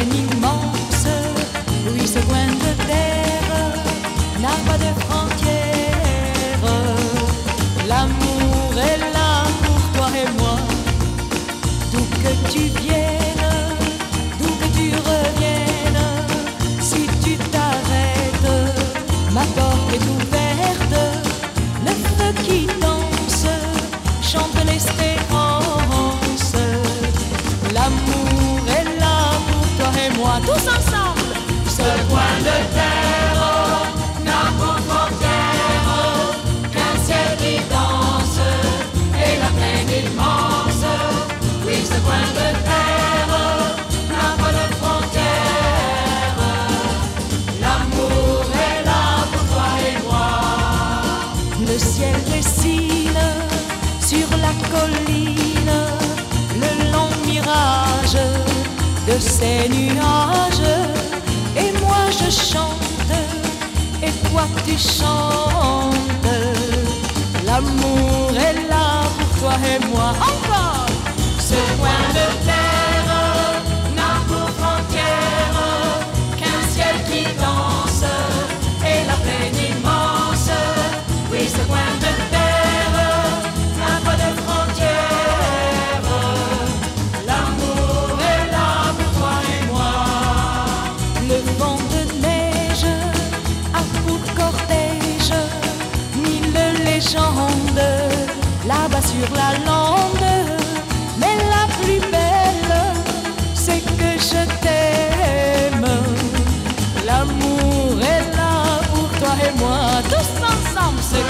immense. Oui, ce coin de terre n'a pas de frontières. L'amour est là pour toi et moi, d'où que tu viennes, d'où que tu reviennes. Si tu t'arrêtes, ma porte est ouverte. Le feu qui danse chante l'espérance. Tous ensemble. Ce coin de terre n'a pour frontière qu'un ciel qui danse et la plaine immense. Oui, ce coin de terre n'a pas de frontière. L'amour est là pour toi et moi. Le ciel dessine sur la colline le long mirage de ces nuages. Et moi je chante, et toi tu chantes. L'amour est là pour toi et moi. Encore là-bas sur la lande. Mais la plus belle, c'est que je t'aime. L'amour est là pour toi et moi, tous ensemble, c'est